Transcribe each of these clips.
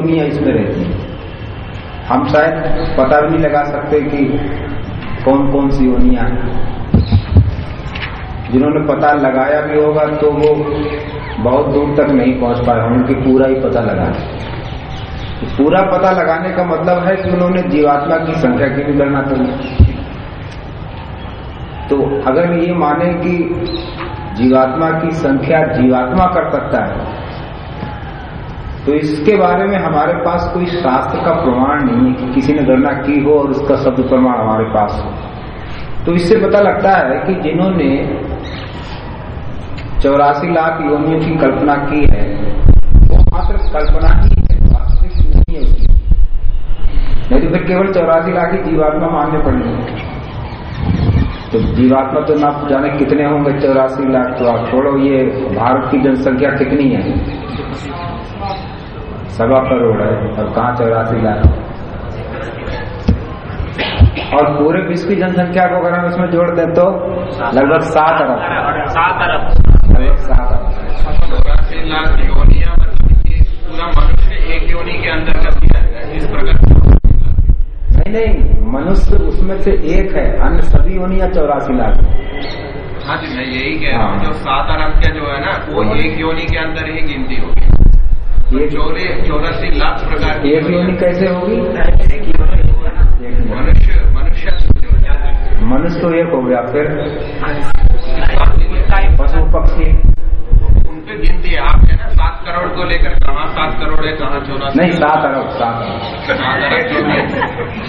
योनियाँ इसमें रहती हैं। हम शायद पता भी नहीं लगा सकते कि कौन कौन सी योनियाँ जिन्होंने पता लगाया भी होगा तो वो बहुत दूर तक नहीं पहुँच पाए उनकी पूरा ही पता लगा पूरा पता लगाने का मतलब है कि उन्होंने जीवात्मा की संख्या की भी गणना करी तो अगर ये माने कि जीवात्मा की संख्या जीवात्मा कर सकता है तो इसके बारे में हमारे पास कोई शास्त्र का प्रमाण नहीं है कि किसी ने गणना की हो और उसका शब्द प्रमाण हमारे पास हो। तो इससे पता लगता है कि जिन्होंने चौरासी लाख योनियों की कल्पना की है, वो मात्र कल्पना ही है, वास्तविक नहीं है उसकी। नहीं तो फिर केवल चौरासी लाख ही जीवात्मा मानने पड़ेंगे। तो जीवात्मा तो ना जाने कितने होंगे, चौरासी लाख तो आप छोड़ो, ये भारत की जनसंख्या कितनी है? सवा करोड़ है। और कहा चौरासी लाख? और पूरे विश्व की जनसंख्या को अगर हम इसमें जोड़ दें तो लगभग सात अरब। सात अरब। लगभग सात अरब। चौरासी लाख योनिया मतलब पूरा मनुष्य एक योनि के अंदर कर इस प्रकार नहीं नहीं मनुष्य उसमें से एक है अन्य सभी योनिया चौरासी लाख हाँ। जी मैं यही कह रहा हूँ हाँ। जो सात अरब का जो है ना वो एक योनि के अंदर ही गिनती होगी। एक चौरे चौरासी लाख प्रकार की एक योनि कैसे होगी। मनुष्य मनुष्य मनुष्य तो एक हो गया फिर पशु पक्षी। उन पे गिनती है। आप है ना सात करोड़ को लेकर कहाँ सात करोड़ है कहाँ चौरासी नहीं सात अरब सात अरब सात अरब जो भी है,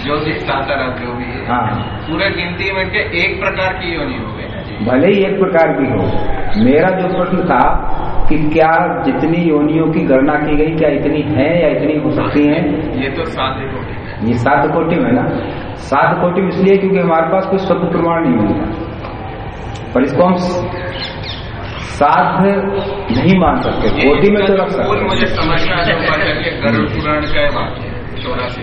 जो भी सात अरब जो भी है। हाँ। पूरे गिनती में के एक प्रकार की योनि हो गई भले ही एक प्रकार की हो। मेरा जो प्रश्न था कि क्या जितनी योनियों की गणना की गई क्या इतनी है या इतनी हो सकती है? ये तो सात ही कोटि है। ये सात कोटि में ना? सात कोटि इसलिए क्योंकि हमारे पास कोई शब्द प्रमाण नहीं मिलता। पर इसको हम साध्य नहीं मान सकते। कोटि में तो रख सकते मुझे समझना गरुड़ पुराण का वाक्य है चौरासी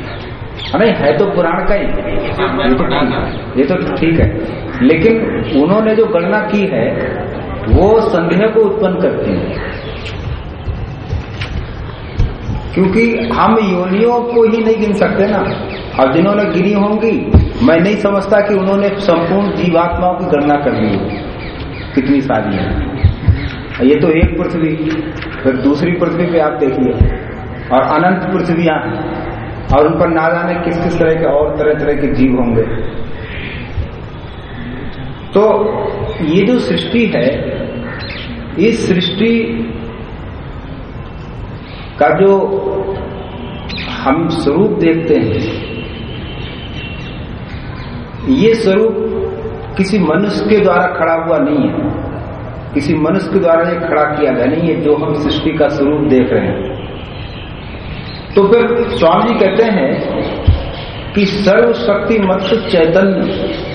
हाँ, नहीं है तो पुराण का ही। ये तो है। ये तो ठीक है। लेकिन उन्होंने जो गणना की है वो संदेह को उत्पन्न करती है। क्योंकि हम योनियों को ही नहीं गिन सकते ना। और जिन्होंने गिनी होंगी, मैं नहीं समझता कि उन्होंने संपूर्ण जीवात्माओं की गणना कर ली कितनी सारी है। ये तो एक पृथ्वी, फिर दूसरी पृथ्वी पे आप देखिए, और अनंत पृथ्वियाँ और उन पर ना जाने किस किस तरह के और तरह तरह के जीव होंगे। तो ये जो सृष्टि है, इस सृष्टि का जो हम स्वरूप देखते हैं, ये स्वरूप किसी मनुष्य के द्वारा खड़ा हुआ नहीं है। किसी मनुष्य के द्वारा ये खड़ा किया गया, नहीं है, जो हम सृष्टि का स्वरूप देख रहे हैं। तो फिर स्वामी जी कहते हैं कि सर्वशक्ति मत चैतन्य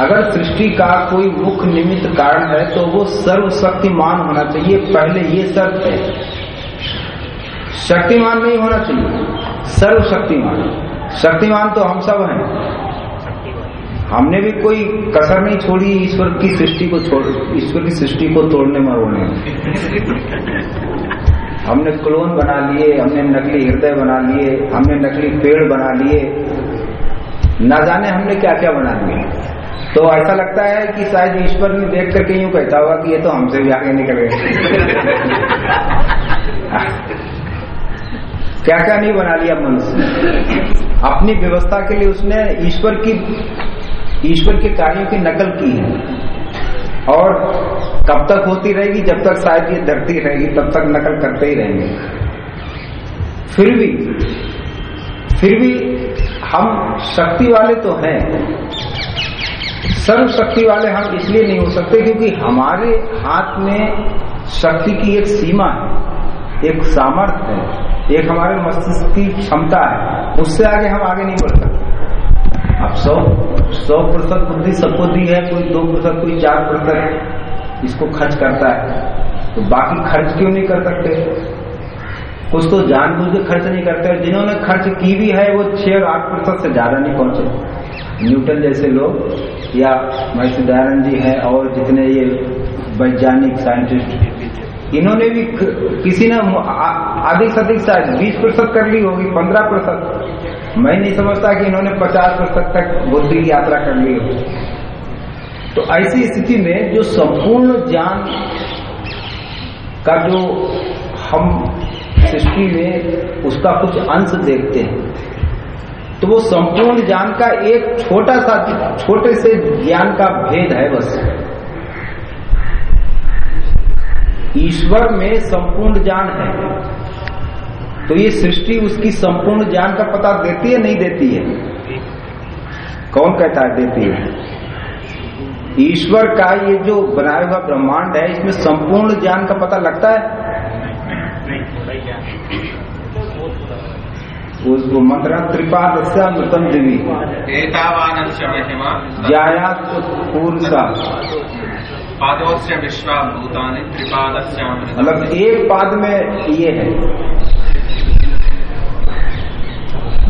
अगर सृष्टि का कोई मुख्य निमित्त कारण है तो वो सर्वशक्तिमान होना चाहिए, पहले ये शर्त है। शक्तिमान नहीं होना चाहिए, सर्वशक्तिमान। शक्तिमान तो हम सब हैं। हमने भी कोई कसर नहीं छोड़ी ईश्वर की सृष्टि को छोड़, ईश्वर की सृष्टि को तोड़ने मरोड़ने हमने क्लोन बना लिए, हमने नकली हृदय बना लिए, हमने नकली पेड़ बना लिए। न जाने हमने क्या क्या बना लिए। तो ऐसा लगता है कि शायद ईश्वर ने देख करके यूँ कहता होगा कि ये तो हमसे भी आगे निकल गए। क्या क्या नहीं बना लिया मनुष्य अपनी व्यवस्था के लिए उसने ईश्वर की, ईश्वर के कार्यों की नकल की है। और कब तक होती रहेगी? जब तक शायद ये धरती रहेगी, तब तक नकल करते ही रहेंगे। फिर भी फिर भी हम शक्ति वाले तो हैं सर्व शक्ति वाले हम इसलिए नहीं हो सकते क्योंकि हमारे हाथ में शक्ति की एक सीमा है, एक सामर्थ्य है, एक हमारे मस्तिष्क की क्षमता है, उससे आगे हम आगे नहीं बढ़ सकते। अब सौ सौ प्रतिशत बुद्धि सबको दी है, कोई दो प्रतिशत, कोई चार प्रतिशत इसको खर्च करता है। तो बाकी खर्च क्यों नहीं कर सकते? कुछ तो जानबूझ के खर्च नहीं करते जिन्होंने खर्च की भी है, वो छह आठ प्रतिशत से ज़्यादा नहीं पहुँचे। न्यूटन जैसे लोग, या दयानंद जी हैं और जितने ये वैज्ञानिक, साइंटिस्ट, इन्होंने भी किसी ने अधिक से अधिक शायद बीस प्रतिशत कर ली होगी, पंद्रह प्रतिशत मैं नहीं समझता कि इन्होंने पचास प्रतिशत तक बुद्धि की यात्रा कर ली होगी। तो ऐसी स्थिति में जो संपूर्ण ज्ञान का जो हम सृष्टि में उसका कुछ अंश देखते हैं तो वो संपूर्ण ज्ञान का एक छोटा सा, छोटे से ज्ञान का भेद है बस। ईश्वर में संपूर्ण ज्ञान है। तो ये सृष्टि उसकी संपूर्ण ज्ञान का पता देती है, नहीं देती है? कौन कहता है देती है? ईश्वर का ये जो बनाया हुआ ब्रह्मांड है, इसमें संपूर्ण ज्ञान का पता लगता है? उसको मंत्र त्रिपाद मृतम देवी एतावानस्य महिमा जाया पूर्णता पादोस्य विश्वा भूतानि त्रिपादस्यामृतम्। मतलब एक पाद में ये है।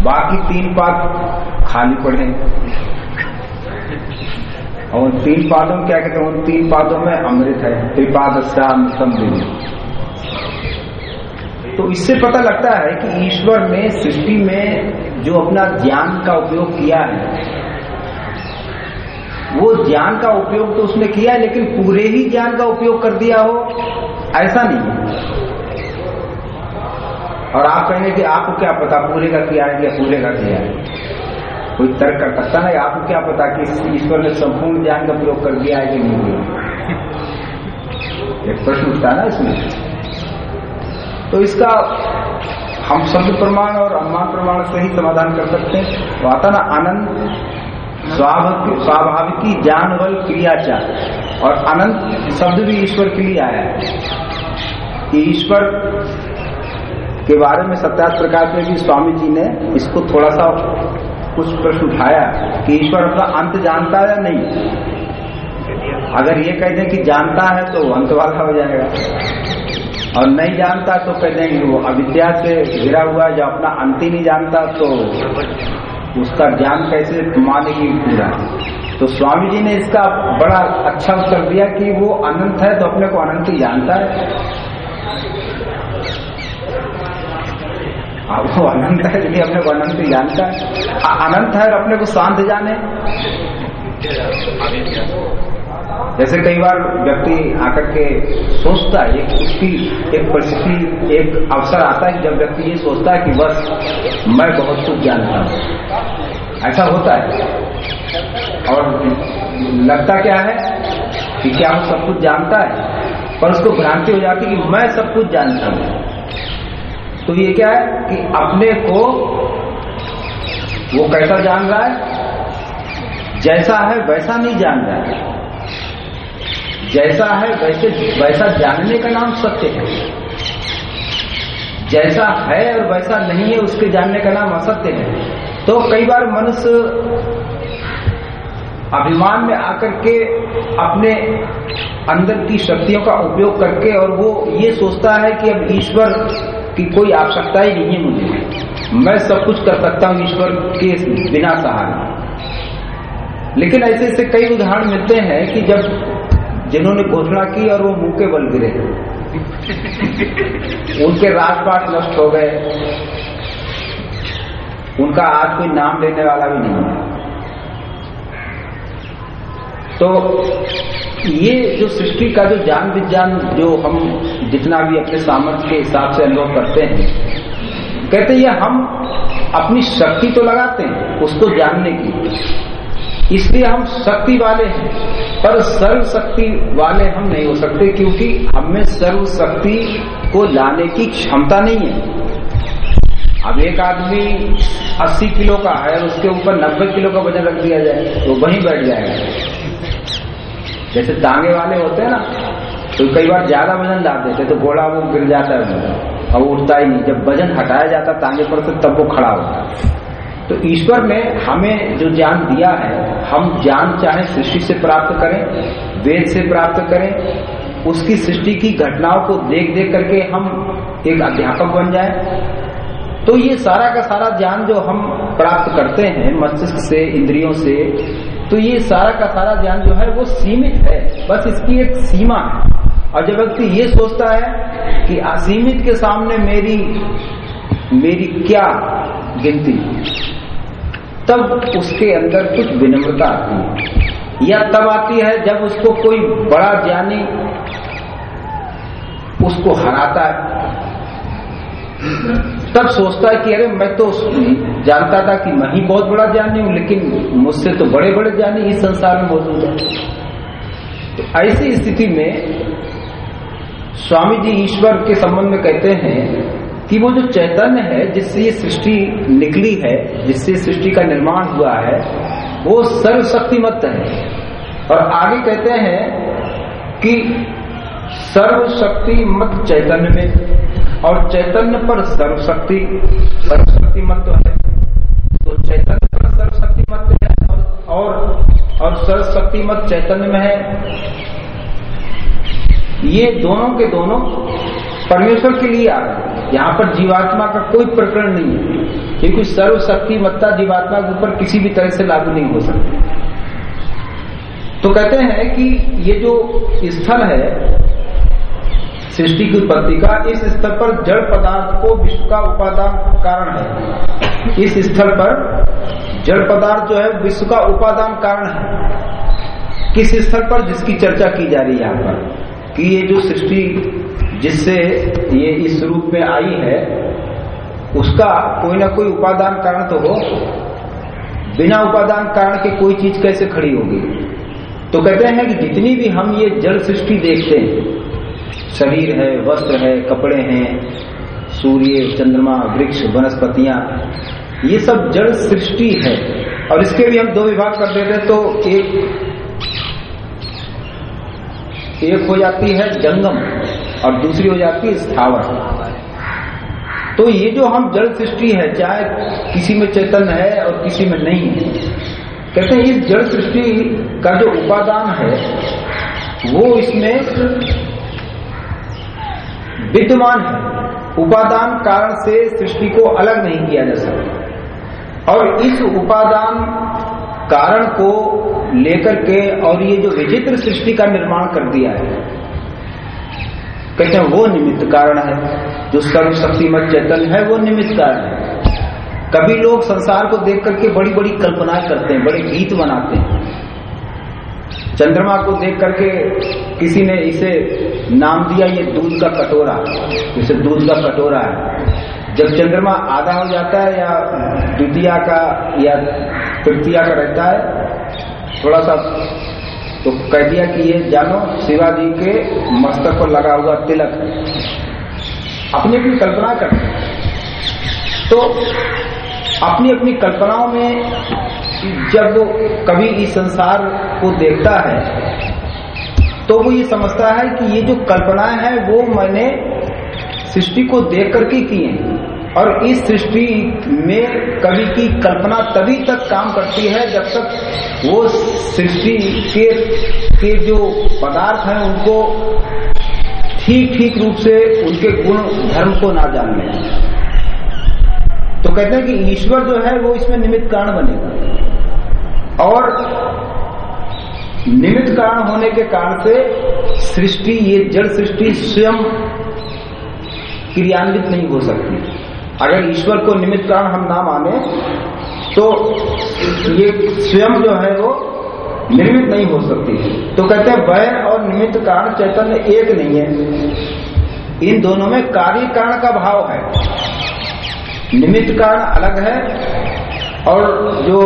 बाकी तीन पाद खाली पड़े हैं। और तीन पादों में क्या कहते हैं? उन तीन पादों में अमृत है। त्रिपाद अमृतम देवी तो इससे पता लगता है कि ईश्वर ने सृष्टि में जो अपना ज्ञान का उपयोग किया है, वो ज्ञान का उपयोग तो उसने किया है, लेकिन पूरे ही ज्ञान का उपयोग कर दिया हो, ऐसा नहीं और आप कहेंगे कि आपको क्या पता, पूरे का किया है या पूरे का किया है? कोई तर्क कर सकता नहीं आपको क्या पता कि ईश्वर ने संपूर्ण ज्ञान का प्रयोग कर दिया है कि नहीं? एक प्रश्न उठता है ना इसमें। तो इसका हम शब्द प्रमाण और अनुमान प्रमाण से ही समाधान कर सकते हैं। तो आता ना आनंद, स्वाभाविक, स्वाभाविकी ज्ञान बल क्रियाचार। और अनंत शब्द भी ईश्वर के लिए आया है। ईश्वर के बारे में सत्यात प्रकाश में भी स्वामी जी ने इसको थोड़ा सा कुछ प्रश्न उठाया कि ईश्वर अपना अंत जानता है या नहीं? अगर ये कह दें कि जानता है तो अंत वाला हो जाएगा। और नहीं जानता तो कह देंगे वो अविद्या से घिरा हुआ है, जो अपना अंत ही नहीं जानता तो उसका ज्ञान कैसे मानेगी पूरा? तो स्वामी जी ने इसका बड़ा अच्छा उत्तर दिया कि वो अनंत है तो अपने को अनंत ही जानता है। अब वो अनंत है इसलिए अपने को अनंत ही जानता है। अनंत है और अपने को शांत जाने। जैसे कई बार व्यक्ति आकर के सोचता है, एक उसकी एक परिस्थिति, एक अवसर आता है जब व्यक्ति ये सोचता है कि बस मैं बहुत कुछ जानता हूँ। ऐसा होता है। और लगता क्या है कि क्या वो सब कुछ जानता है? पर उसको भ्रांति हो जाती है कि मैं सब कुछ जानता हूँ। तो ये क्या है कि अपने को वो कैसा जान रहा है? जैसा है, वैसा नहीं जान रहा है। जैसा है वैसे वैसा जानने का नाम सत्य है। जैसा है और वैसा नहीं है, उसके जानने का नाम असत्य है। तो कई बार मनुष्य अभिमान में आकर के अपने अंदर की शक्तियों का उपयोग करके और वो ये सोचता है कि अब ईश्वर की कोई आवश्यकता ही नहीं है मुझे। मैं सब कुछ कर सकता हूँ ईश्वर के बिना सहारे। लेकिन ऐसे ऐसे कई उदाहरण मिलते हैं कि जब जिन्होंने घोषणा की और वो मुँह के बल गिरे। उनके राजपाट नष्ट हो गए। उनका आज कोई नाम लेने वाला भी नहीं है। तो ये जो सृष्टि का जो ज्ञान विज्ञान जो हम जितना भी अपने सामर्थ्य के हिसाब से अनुभव करते हैं, कहते हैं हम अपनी शक्ति तो लगाते हैं, उसको जानने की। इसलिए हम शक्ति वाले हैं। पर सर्व शक्ति वाले हम नहीं हो सकते, क्योंकि हमें सर्व शक्ति को लाने की क्षमता नहीं है। अब एक आदमी 80 किलो का है और उसके ऊपर 90 किलो का वज़न रख दिया जाए तो वहीं बैठ जाएगा। जैसे टांगे वाले होते हैं ना तो कई बार ज़्यादा वज़न ला देते तो घोड़ा वो गिर जाता है और उठता ही नहीं। जब वज़न हटाया जाता, तांगे पर तो तब वो खड़ा होता है। तो ईश्वर ने हमें जो ज्ञान दिया है, हम ज्ञान चाहे सृष्टि से प्राप्त करें, वेद से प्राप्त करें, उसकी सृष्टि की घटनाओं को देख देख करके हम एक अध्यापक बन जाए। तो ये सारा का सारा ज्ञान जो हम प्राप्त करते हैं, मस्तिष्क से, इंद्रियों से तो ये सारा का सारा ज्ञान जो है, वो सीमित है। बस इसकी एक सीमा है। और जब व्यक्ति ये सोचता है कि असीमित के सामने मेरी मेरी क्या गिनती? तब उसके अंदर कुछ विनम्रता आती है। या तब आती है जब उसको कोई बड़ा ज्ञानी उसको हराता है। तब सोचता है कि अरे मैं तो जानता था कि मैं ही बहुत बड़ा ज्ञानी हूँ, लेकिन मुझसे तो बड़े बड़े ज्ञानी इस संसार में मौजूद है। तो ऐसी स्थिति में स्वामी जी ईश्वर के संबंध में कहते हैं कि वो जो चैतन्य है, जिससे ये सृष्टि निकली है, जिससे सृष्टि का निर्माण हुआ है, वो सर्वशक्तिमत्त है। और आगे कहते हैं कि सर्वशक्ति मत चैतन्य में, और चैतन्य पर सर्वशक्ति सर्वशक्ति मत तो है। तो चैतन्य पर सर्वशक्ति मत है, और और सर्वशक्ति मत चैतन्य में है। ये दोनों के दोनों परमेश्वर के लिए आ रहे हैं। यहाँ पर जीवात्मा का कोई प्रकरण नहीं है, क्योंकि सर्वशक्ति मत्ता जीवात्मा के ऊपर किसी भी तरह से लागू नहीं हो सकती। तो कहते हैं कि ये जो स्थल है, सृष्टि की उत्पत्ति का, इस स्तर पर जड़ पदार्थ को विश्व का उपादान कारण है। इस स्थल पर जड़ पदार्थ जो है, विश्व का उपादान कारण है। किस स्थल पर जिसकी चर्चा की जा रही है यहाँ पर? कि ये जो सृष्टि जिससे ये इस रूप में आई है, उसका कोई ना कोई उपादान कारण तो हो। बिना उपादान कारण के कोई चीज़ कैसे खड़ी होगी? तो कहते हैं कि जितनी भी हम ये जड़ सृष्टि देखते हैं, शरीर है, वस्त्र है, कपड़े हैं, सूर्य, चंद्रमा, वृक्ष, वनस्पतियाँ, ये सब जड़ सृष्टि है। और इसके भी हम दो विभाग कर देते हैं तो एक एक हो जाती है जंगम। और दूसरी हो जाती है स्थावर। तो ये जो हम जड़ सृष्टि है, चाहे किसी में चेतन है और किसी में नहीं है, कहते हैं इस जड़ सृष्टि का जो उपादान है, वो इसमें विद्यमान है। उपादान कारण से सृष्टि को अलग नहीं किया जा सकता। और इस उपादान कारण को लेकर के और ये जो विचित्र सृष्टि का निर्माण कर दिया है कहते हैं, वो निमित्त कारण है। जो सर्वशक्तिमत चैतन्य है, वो निमित्त कारण है। कभी लोग संसार को देख करके बड़ी बड़ी कल्पनाएँ करते हैं, बड़े गीत बनाते हैं। चंद्रमा को देख करके किसी ने इसे नाम दिया, ये दूध का कटोरा। जैसे दूध का कटोरा है। जब चंद्रमा आधा हो जाता है या द्वितीया का या तृतीया का रहता है, थोड़ा सा तो कह दिया कि ये जानो, शिवाजी के मस्तक पर लगा हुआ तिलक। अपनी अपनी कल्पना करते तो अपनी अपनी कल्पनाओं में जब वो कभी इस संसार को देखता है तो वो ये समझता है कि ये जो कल्पनाएँ हैं, वो मैंने सृष्टि को देख करके की हैं। और इस सृष्टि में कवि की कल्पना तभी तक काम करती है जब तक वो सृष्टि के के जो पदार्थ हैं उनको ठीक ठीक रूप से उनके गुण, धर्म को ना जान तो कहते हैं कि ईश्वर जो है वो इसमें निमित्त कारण बनेगा। और निमित्त कारण होने के कारण से सृष्टि, ये जड़ सृष्टि स्वयं क्रियान्वित नहीं हो सकती। अगर ईश्वर को निमित्त कारण हम ना माने तो ये स्वयं जो है वो निर्मित नहीं हो सकती। तो कहते हैं वह और निमित्त कारण चैतन्य एक नहीं है। इन दोनों में कार्य कारण का भाव है। निमित्त कारण अलग है और जो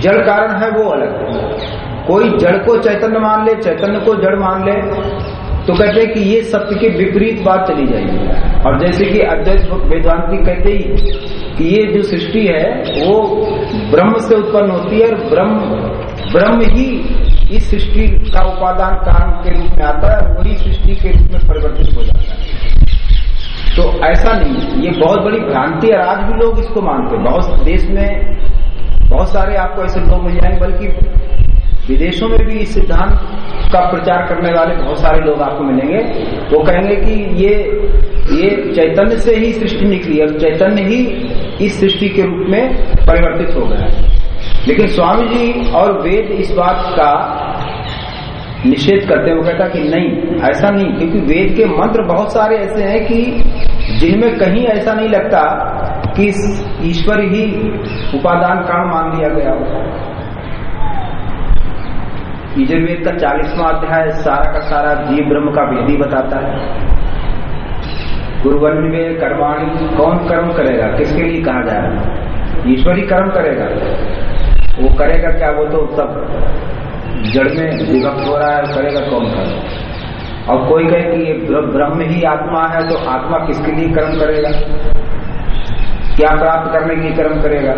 जड़ कारण है वो अलग है। कोई जड़ को चैतन्य मान ले, चैतन्य को जड़ मान ले तो कहते हैं कि ये सत्य के विपरीत बात चली जाएगी। और जैसे कि अध्यक्ष वेदांति कहते ही कि ये जो सृष्टि है, वो ब्रह्म से उत्पन्न होती है और ब्रह्म ब्रह्म ही इस सृष्टि का उपादान कारण के रूप में आता है वही सृष्टि के रूप में परिवर्तित हो जाता है। तो ऐसा नहीं, ये बहुत बड़ी भ्रांति है आज भी लोग इसको मानते हैं। बहुत देश में बहुत सारे आपको ऐसे लोग मिल जाएँगे, बल्कि विदेशों में भी इस सिद्धांत का प्रचार करने वाले बहुत सारे लोग आपको मिलेंगे। वो कहेंगे कि ये ये चैतन्य से ही सृष्टि निकली और चैतन्य ही इस सृष्टि के रूप में परिवर्तित हो गया है। लेकिन स्वामी जी और वेद इस बात का निषेध करते हुए कहता कि नहीं, ऐसा नहीं, क्योंकि वेद के मंत्र बहुत सारे ऐसे हैं कि जिनमें कहीं ऐसा नहीं लगता कि ईश्वर ही उपादान कारण मान लिया गया हो। यजुर्वेद का चालीसवा अध्याय, सारा का सारा जीव ब्रह्म का भेदी बताता है। गुरुवन्वे कर्माणी कौन कर्म करेगा? किसके लिए कहा जा रहा है? ईश्वर कर्म करेगा। वो करेगा क्या? वो तो सब जड़ में विभक्त हो रहा है करेगा कौन कर्म? और कोई कहे कि ये ब्रह्म ही आत्मा है तो आत्मा किसके लिए कर्म करेगा? क्या प्राप्त करने के लिए कर्म करेगा?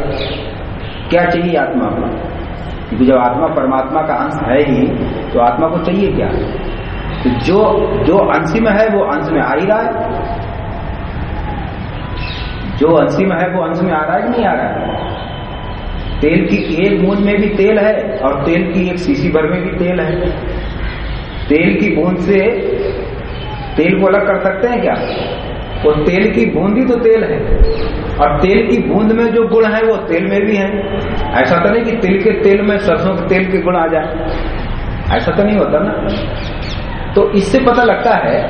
क्या चाहिए आत्मा को? क्योंकि जब आत्मा परमात्मा का अंश है ही तो आत्मा को चाहिए क्या? तो जो जो अंश में है, वो अंश में आ ही रहा है। जो अंशी में है, वो अंश में आ रहा है कि नहीं आ रहा है? तेल की एक बूंद में भी तेल है, और तेल की एक सीसी भर में भी तेल है। तेल की बूंद से तेल को अलग कर सकते हैं क्या? वो तेल की बूंद तो तेल है। और तेल की बूंद में जो गुण है, वो तेल में भी है। ऐसा तो नहीं कि तिल के तेल में सरसों के तेल के गुण आ जाए। ऐसा तो नहीं होता ना। तो इससे पता लगता है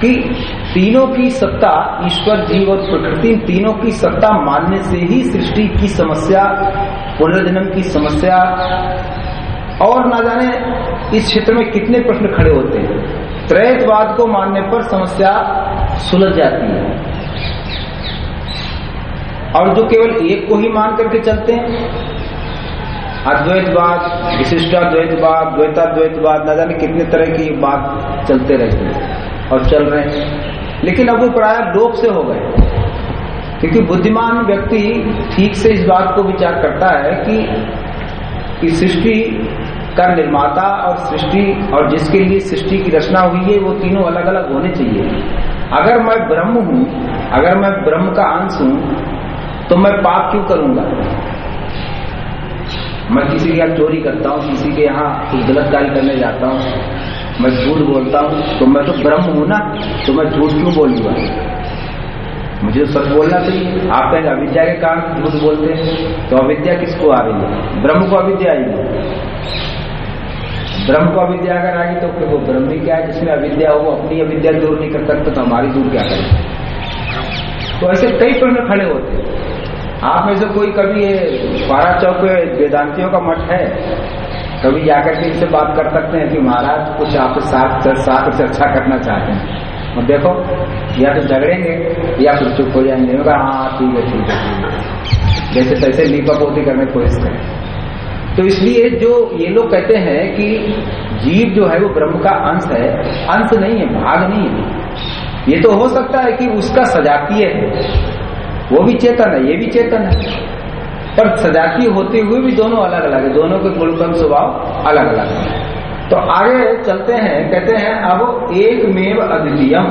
कि तीनों की सत्ता ईश्वर, जीव और प्रकृति तीनों की सत्ता मानने से ही सृष्टि की समस्या, पुनर्जन्म की समस्या, और ना जाने इस क्षेत्र में कितने प्रश्न खड़े होते हैं। त्रैतवाद को मानने पर समस्या सुलझ जाती है। और जो केवल एक को ही मान करके चलते हैं, अद्वैतवाद, विशिष्टाद्वैतवाद, द्वैताद्वैतवाद, न जाने कितने तरह की बात चलते रहते हैं और चल रहे हैं। लेकिन अब वो प्राय लोप से हो गए। क्योंकि बुद्धिमान व्यक्ति ठीक से इस बात को विचार करता है कि कि सृष्टि का निर्माता और सृष्टि और जिसके लिए सृष्टि की रचना हुई है, वो तीनों अलग अलग होने चाहिए। अगर मैं ब्रह्म हूँ, अगर मैं ब्रह्म का अंश हूँ तो मैं पाप क्यों करूँगा? मैं किसी के यहाँ चोरी करता हूँ, किसी के यहाँ कुछ गलत कार्य करने जाता हूँ, मैं झूठ बोलता हूँ तो मैं तो ब्रह्म हूँ ना तो मैं झूठ क्यों बोलूँगा? मुझे तो सच बोलना चाहिए। आप कहेंगे, अविद्या के कारण झूठ बोलते हैं तो अविद्या किसको आ रही है? ब्रह्म को अविद्या आएगी ब्रह्म को अविद्या अगर आएगी तो फिर वो ब्रह्म भी क्या है? जिसमें अविद्या हो, वो अपनी अविद्या दूर नहीं कर सकते तो हमारी दूर क्या करें? तो ऐसे कई प्रश्न खड़े होते हैं। आप में से कोई कभी ये बारह चौक वेदांतियों का मठ है? कभी जाकर के इनसे बात कर सकते हैं कि महाराज, कुछ आप साथ साथ चर्चा करना चाहते हैं। और देखो, या तो झगड़ेंगे, या फिर चुप हो जाएँगे। है, ठीक है ठीक है जैसे तैसे लीपा पोती करने की कोशिश करें। तो इसलिए जो ये लोग कहते हैं कि जीव जो है वो ब्रह्म का अंश है, अंश नहीं है, भाग नहीं है। ये तो हो सकता है कि उसका सजातीय है। वो भी चेतन है, ये भी चेतन है। पर सजाती होते हुए भी दोनों अलग अलग है, दोनों के गुणकर्म स्वभाव अलग अलग है। तो आगे चलते हैं, कहते हैं, अब एक मेव अद्वितीयम।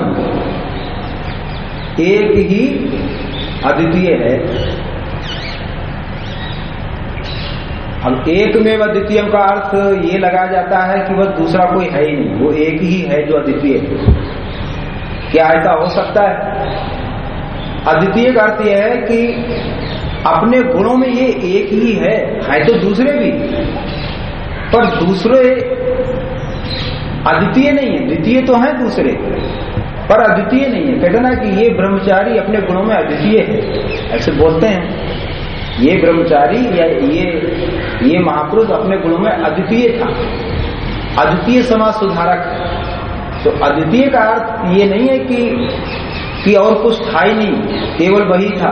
एक ही अद्वितीय है। अब एक में अद्वितीय का अर्थ ये लगाया जाता है कि वह दूसरा कोई है ही नहीं, वो एक ही है जो अद्वितीय है। क्या ऐसा हो सकता है? अद्वितीय का अर्थ यह है कि अपने गुणों में ये एक ही है है तो दूसरे भी। पर दूसरे अद्वितीय नहीं है, द्वितीय तो है दूसरे, पर अद्वितीय नहीं है। कहते ना कि ये ब्रह्मचारी अपने गुणों में अद्वितीय है, ऐसे बोलते हैं। ये ब्रह्मचारी या ये ये महापुरुष अपने गुणों में अद्वितीय था। अद्वितीय समाज सुधारक तो अद्वितीय का अर्थ ये नहीं है कि कि और कुछ था ही नहीं, केवल वही था,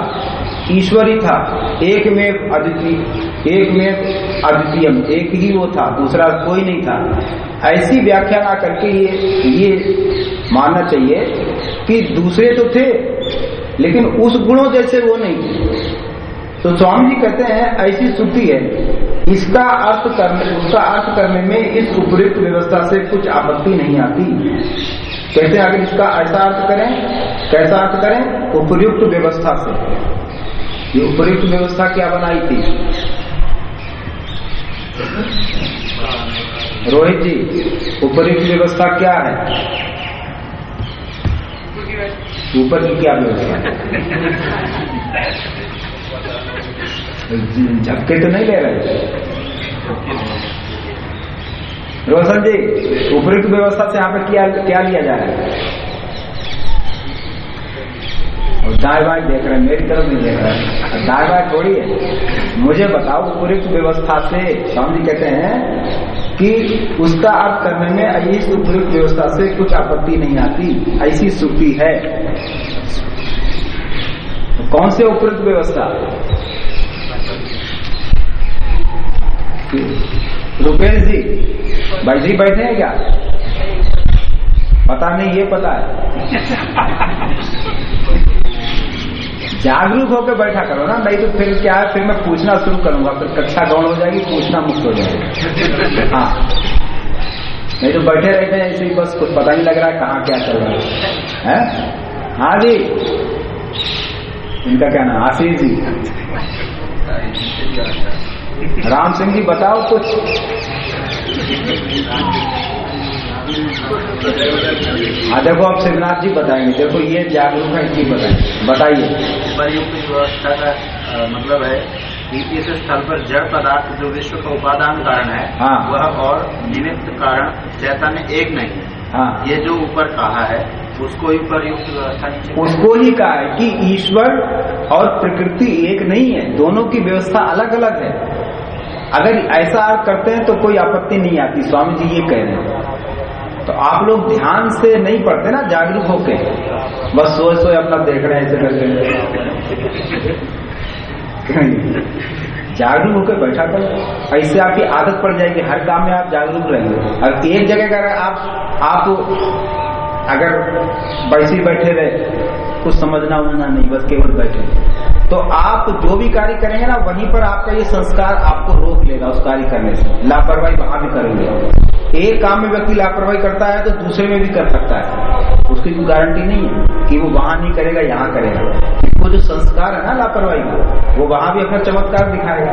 ईश्वर ही था, एक में अद्वितीय, एक में अद्वितीयम, एक ही वो था, दूसरा कोई नहीं था। ऐसी व्याख्या ना करके ये ये मानना चाहिए कि दूसरे तो थे, लेकिन उस गुणों जैसे वो नहीं तो स्वामी जी कहते हैं, ऐसी श्रुति है। इसका अर्थ करने, उसका अर्थ करने में इस उपयुक्त व्यवस्था से कुछ आपत्ति नहीं आती। कहते हैं, अगर इसका ऐसा अर्थ करें, कैसा अर्थ करें? उपयुक्त व्यवस्था से। ये उपयुक्त व्यवस्था क्या बनाई थी? रोहित जी, उपयुक्त व्यवस्था क्या है? ऊपर की क्या व्यवस्था? झपके तो नहीं ले रहे रोशन जी उपयुक्त व्यवस्था से यहाँ पे क्या क्या लिया जा रहा है? और दाएँ बाएँ देख रहे हैं, मेरी तरफ़ नहीं देख रहे हैं। दाएँ बाएँ थोड़ी है। मुझे बताओ उपयुक्त व्यवस्था से स्वामी कहते हैं कि उसका अर्थ करने में इस उपयुक्त व्यवस्था से कुछ आपत्ति नहीं आती, ऐसी सुखी है। कौन से उपयुक्त व्यवस्था? रुपेश जी भाई जी बैठे हैं क्या? पता नहीं, ये पता है। जागरूक होकर बैठा करो ना, नहीं तो फिर क्या है, फिर मैं पूछना शुरू करूँगा, फिर कक्षा गौण हो जाएगी, पूछना मुक्त हो जाएगा। हाँ। नहीं तो बैठे रहते हैं, ऐसे ही बस कुछ पता नहीं लग रहा है कहाँ क्या चल रहा है। हैं? हाँ जी। इनका क्या नाम? आशीष जी। राम सिंह जी बताओ कुछ। हाँ देखो आप शिवनाथ जी बताएँगे। देखो ये जागरूक है जी बताएँगे। बताइए। उपरयुक्त व्यवस्था का मतलब है कि इस स्थल पर जड़ पदार्थ जो विश्व का उपादान कारण है हाँ। वह और निमित्त कारण चैतन्य एक नहीं। है। हाँ ये जो ऊपर कहा है उसको ही उपरयुक्त व्यवस्था उसको ही कहा है कि ईश्वर और प्रकृति एक नहीं है। दोनों की व्यवस्था अलग अलग है। अगर ऐसा करते हैं तो कोई आपत्ति नहीं आती। स्वामी जी ये कह रहे हैं। तो आप लोग ध्यान से नहीं पढ़ते ना, जागरूक होके। बस सोए सोए अपना देख रहे हैं ऐसे करके। जागरूक होकर बैठा करो। ऐसे आपकी आदत पड़ जाएगी, हर काम में आप जागरूक रहेंगे। और एक जगह अगर आप आप अगर वैसे बैठे रहे कुछ समझना उमझना नहीं, बस केवल बैठे तो आप जो भी कार्य करेंगे ना, वहीं पर आपका ये संस्कार आपको रोक लेगा उस कार्य करने से। लापरवाही वहाँ भी करेंगे एक काम में व्यक्ति लापरवाही करता है तो दूसरे में भी कर सकता है। उसकी कोई गारंटी नहीं है कि वो वहाँ नहीं करेगा, यहाँ करेगा। वो जो संस्कार है ना लापरवाही वो वहाँ भी अपना चमत्कार दिखाएगा।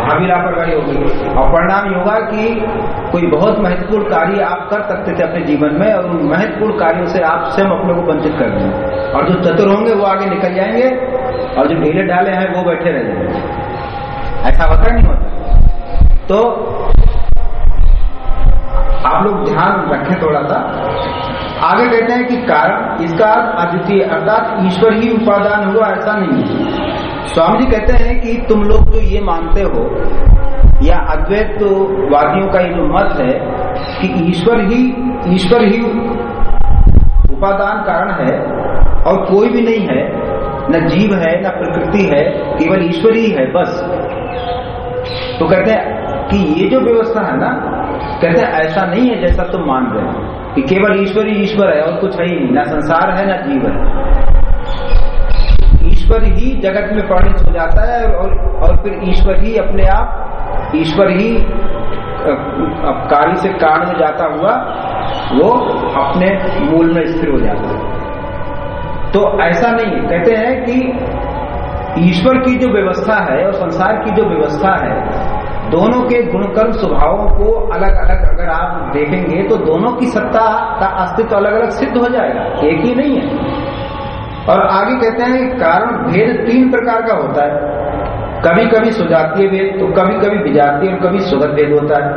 वहाँ भी लापरवाही होगी। और परिणाम होगा कि कोई बहुत महत्वपूर्ण कार्य आप कर सकते थे अपने जीवन में और उन महत्वपूर्ण कार्यों से आप स्वयं अपने को वंचित कर देंगे। और जो चतुर होंगे, वो आगे निकल जाएँगे और जो ढीले ढाले हैं, वो बैठे रह जाएँगे ऐसा होता नहीं होता। तो आप लोग ध्यान रखें थोड़ा सा। आगे कहते हैं कि कारण, इसका अद्वितीय, अर्थात ईश्वर ही उपादान हुआ ऐसा नहीं है। स्वामी जी कहते हैं कि तुम लोग जो ये मानते हो, या अद्वैत तो वादियों का ये जो मत है, कि ईश्वर ही ईश्वर ही उपादान कारण है, और कोई भी नहीं है, न जीव है, न प्रकृति है, केवल ईश्वर ही है, बस। तो कहते हैं कि ये जो व्यवस्था है ना, कहते हैं ऐसा नहीं है जैसा तुम मान रहे हो। कि केवल ईश्वर ही ईश्वर है और कुछ है ही नहीं ना संसार है ना जीव है। ईश्वर ही जगत में परिणित हो जाता है और, और फिर ईश्वर ही अपने आप ईश्वर ही कार्य से कारण में जाता हुआ वो अपने मूल में स्थिर हो जाता है। तो ऐसा नहीं कहते हैं कि ईश्वर की जो व्यवस्था है और संसार की जो व्यवस्था है दोनों के गुणकर्म स्वभावों को अलग अलग अगर आप देखेंगे तो दोनों की सत्ता का अस्तित्व अलग अलग सिद्ध हो जाएगा। एक ही नहीं है। और आगे कहते हैं कारण भेद तीन प्रकार का होता है। कभी कभी सुजातीय भेद तो कभी कभी विजातीय, और कभी सुगत भेद होता है।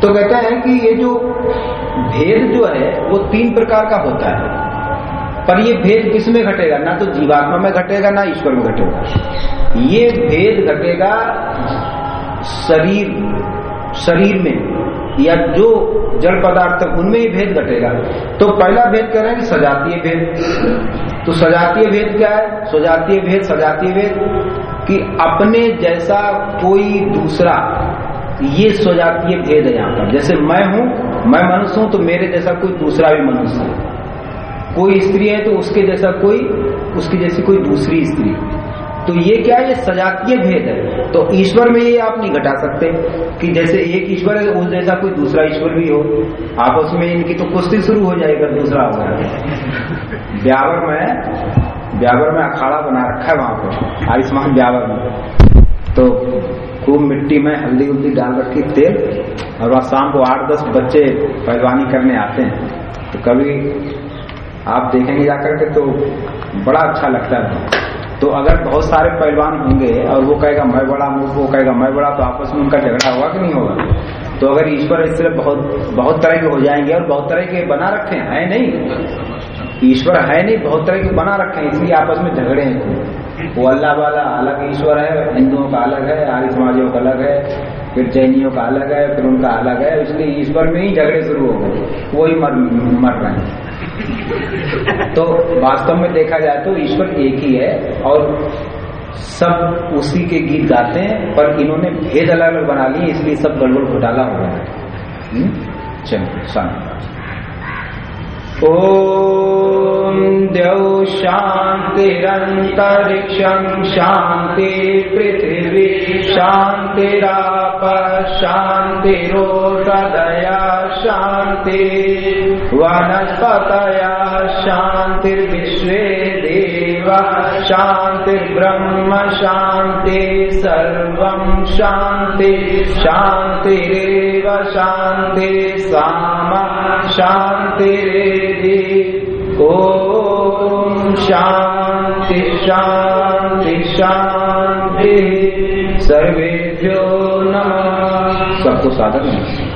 तो कहते हैं कि ये जो भेद जो है, वो तीन प्रकार का होता है। पर ये भेद किसमें घटेगा? ना तो जीवात्मा में घटेगा, ना ईश्वर में घटेगा। ये भेद घटेगा शरीर शरीर में, या जो जड़ पदार्थ, उनमें ही भेद घटेगा। तो पहला भेद कह रहे हैं सजातीय भेद। तो सजातीय भेद क्या है? सजातीय भेद सजातीय भेद कि अपने जैसा कोई दूसरा, ये स्वजातीय भेद है यहाँ पर। जैसे मैं हूँ, मैं मनुष्य हूँ तो मेरे जैसा कोई दूसरा भी मनुष्य है। कोई स्त्री है तो उसके जैसा कोई, उसकी जैसी कोई दूसरी स्त्री। तो ये क्या है? ये सजातीय भेद है। तो ईश्वर में ये आप नहीं घटा सकते कि जैसे एक ईश्वर है, उस जैसा कोई दूसरा ईश्वर भी हो। आपस में इनकी तो कुश्ती शुरू हो जाएगा दूसरा हो गया ब्यावर में ब्यावर में अखाड़ा बना रखा है वहाँ पर आयुष्मान ब्यावर में। तो खूब मिट्टी में हल्दी उल्दी डाल रखी तेल, और वह शाम को आठ दस बच्चे पहलवानी करने आते हैं। तो कभी आप देखेंगे जाकर के तो बड़ा अच्छा लगता है। तो अगर बहुत सारे पहलवान होंगे और वो कहेगा, मैं बड़ा वो कहेगा, मैं बड़ा तो आपस में उनका झगड़ा होगा कि नहीं होगा? तो अगर ईश्वर इससे बहुत बहुत तरह के हो जाएँगे और बहुत तरह के बना रखे हैं नहीं? ईश्वर है नहीं, बहुत तरह के बना रखे हैं, इसलिए आपस में झगड़े हैं। वो अल्लाह वाला अलग ईश्वर है, हिंदुओं का अलग है, आर्य समाजों का अलग है, फिर जैनियों का अलग है, फिर उनका अलग है, इसलिए ईश्वर में ही झगड़े शुरू हो गए। वही मर मर रहे हैं। तो वास्तव में देखा जाए तो ईश्वर एक ही है और सब उसी के गीत गाते हैं, पर इन्होंने भेद अलग अलग बना लिए, इसलिए सब गड़बड़ घोटाला हो रहा है हम्म? चलो शांति ॐ द्यौ शान्तिरन्तरिक्षम् शान्ति पृथिवी शान्तिराप शान्तिरोषधया शान्ति वनस्पतया शान्तिर्विश्वे देव शान्तिर्ब्रह्म शान्ति सर्वम् शान्ति, शान्तिरेव शान्ति सामा शान्तिरेधि। ॐ शांति शांति शांति। सर्वेभ्यो नमः। सबको साधन नमस्कार